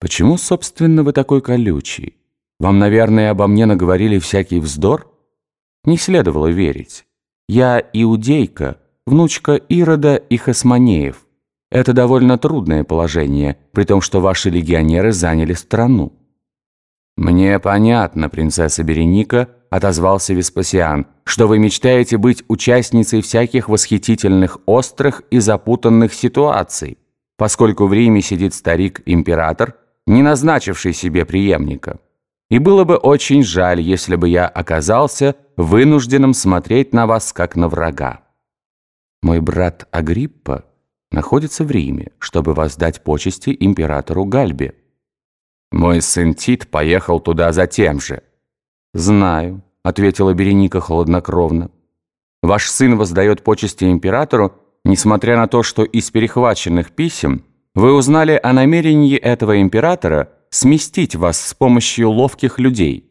«Почему, собственно, вы такой колючий? Вам, наверное, обо мне наговорили всякий вздор?» Не следовало верить. Я иудейка, внучка Ирода и Хасманеев. Это довольно трудное положение, при том, что ваши легионеры заняли страну. «Мне понятно, принцесса Береника», — отозвался Веспасиан, «что вы мечтаете быть участницей всяких восхитительных острых и запутанных ситуаций, поскольку в Риме сидит старик-император, не назначивший себе преемника. И было бы очень жаль, если бы я оказался вынужденным смотреть на вас как на врага. Мой брат Агриппа находится в Риме, чтобы воздать почести императору Гальбе. Мой сын Тит поехал туда за тем же. «Знаю», — ответила Береника хладнокровно. «Ваш сын воздает почести императору, несмотря на то, что из перехваченных писем вы узнали о намерении этого императора сместить вас с помощью ловких людей».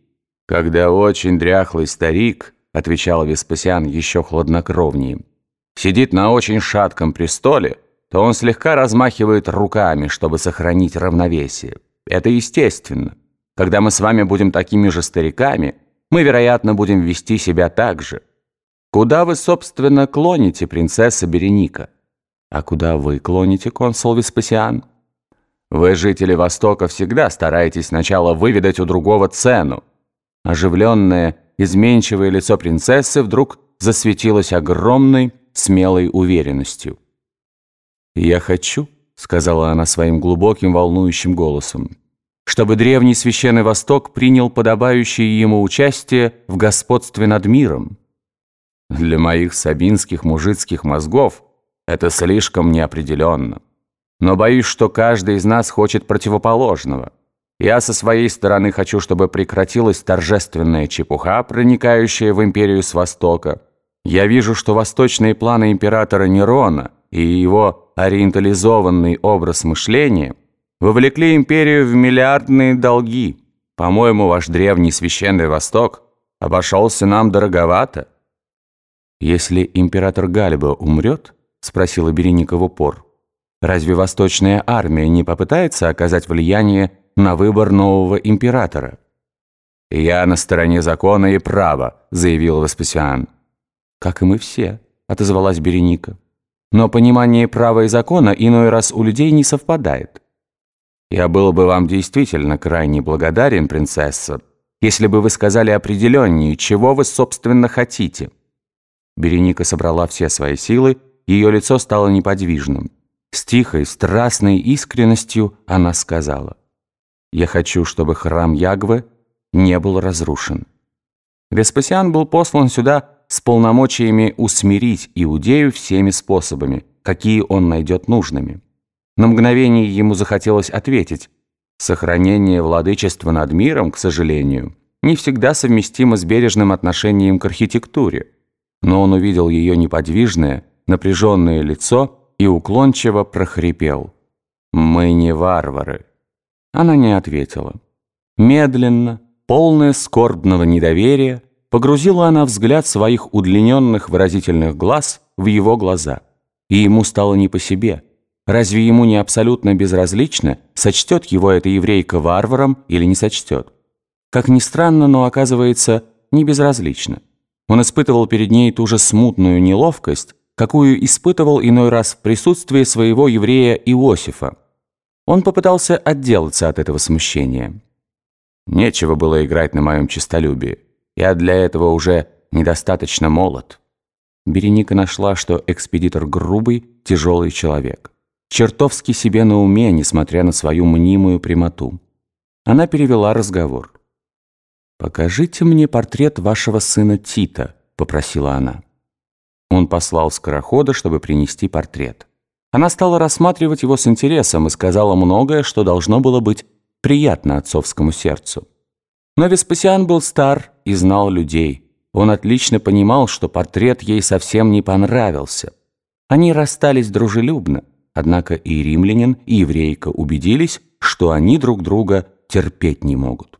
«Когда очень дряхлый старик», — отвечал Веспасиан еще хладнокровнее, «сидит на очень шатком престоле, то он слегка размахивает руками, чтобы сохранить равновесие. Это естественно. Когда мы с вами будем такими же стариками, мы, вероятно, будем вести себя так же. Куда вы, собственно, клоните, принцесса Береника? А куда вы клоните, консул Веспасиан? Вы, жители Востока, всегда стараетесь сначала выведать у другого цену. Оживленное, изменчивое лицо принцессы вдруг засветилось огромной, смелой уверенностью. «Я хочу», — сказала она своим глубоким, волнующим голосом, «чтобы древний священный Восток принял подобающее ему участие в господстве над миром. Для моих сабинских мужицких мозгов это слишком неопределенно. Но боюсь, что каждый из нас хочет противоположного. Я со своей стороны хочу, чтобы прекратилась торжественная чепуха, проникающая в империю с Востока. Я вижу, что восточные планы императора Нерона и его ориентализованный образ мышления вовлекли империю в миллиардные долги. По-моему, ваш древний священный Восток обошелся нам дороговато. Если император Гальба умрет, спросила Береника в упор, разве восточная армия не попытается оказать влияние на выбор нового императора? «Я на стороне закона и права», — заявил Веспасиан. «Как и мы все», — отозвалась Береника. Но понимание права и закона иной раз у людей не совпадает. Я был бы вам действительно крайне благодарен, принцесса, если бы вы сказали определеннее, чего вы, собственно, хотите». Береника собрала все свои силы, ее лицо стало неподвижным. С тихой, страстной искренностью она сказала, «Я хочу, чтобы храм Ягвы не был разрушен». Веспасиан был послан сюда с полномочиями усмирить Иудею всеми способами, какие он найдет нужными. На мгновение ему захотелось ответить, сохранение владычества над миром, к сожалению, не всегда совместимо с бережным отношением к архитектуре. Но он увидел ее неподвижное, напряженное лицо и уклончиво прохрипел. «Мы не варвары». Она не ответила. Медленно, полное скорбного недоверия, Погрузила она взгляд своих удлиненных выразительных глаз в его глаза. И ему стало не по себе. Разве ему не абсолютно безразлично, сочтет его эта еврейка варваром или не сочтет? Как ни странно, но оказывается, не безразлично. Он испытывал перед ней ту же смутную неловкость, какую испытывал иной раз в присутствии своего еврея Иосифа. Он попытался отделаться от этого смущения. Нечего было играть на моем честолюбии. Я для этого уже недостаточно молод». Береника нашла, что экспедитор грубый, тяжелый человек. Чертовски себе на уме, несмотря на свою мнимую прямоту. Она перевела разговор. «Покажите мне портрет вашего сына Тита», — попросила она. Он послал скорохода, чтобы принести портрет. Она стала рассматривать его с интересом и сказала многое, что должно было быть приятно отцовскому сердцу. Но Веспасиан был стар и знал людей. Он отлично понимал, что портрет ей совсем не понравился. Они расстались дружелюбно, однако и римлянин, и еврейка убедились, что они друг друга терпеть не могут.